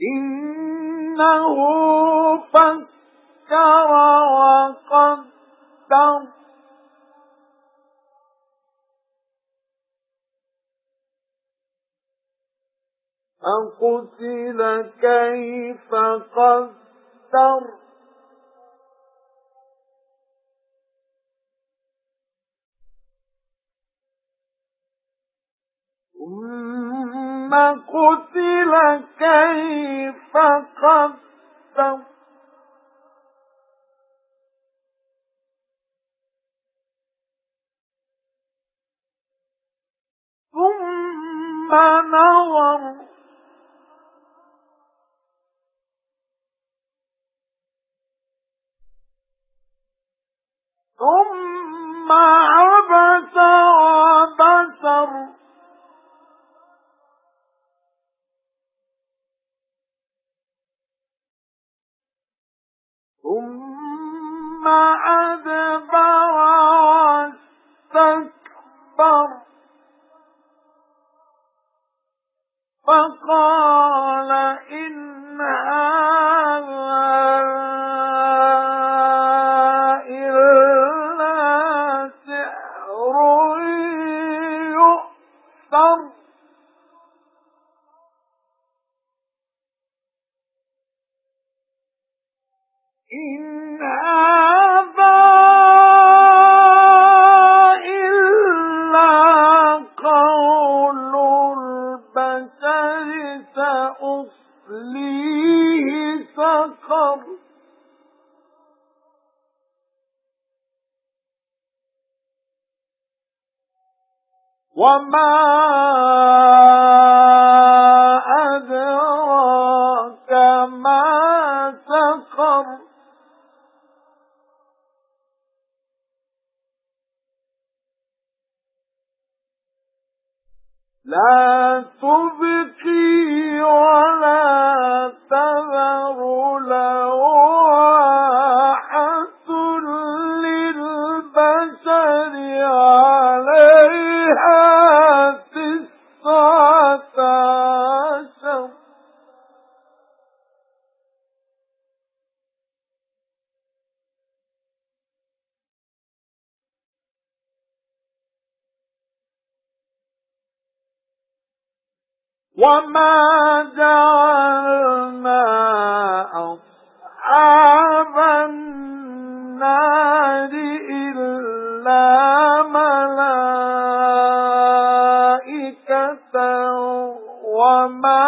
إِنَّهُ فَكَّرَ وَقَدَّرَ. فَقُتِلَ كَيْفَ قَدَّرَ. قُتِلَ كَيْفَ قَدَّرَ ثُمَّ نَظَرَ. ثُمَّ عَبَسَ فَقَالَ إِنْ هَذَا إِلَّا سِحْرٌ يُؤْثَرُ. إِنْ هَذَا وَمَا أَدْرَاكَ مَا سَقَرُ. لَا تُبْقِي وَمَا جَعَلْنَا أَصْحَابَ النَّارِ إِلَّا مَلَائِكَةً وَمَا